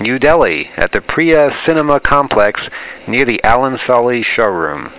New Delhi at the Priya Cinema Complex near the Alan Solly showroom.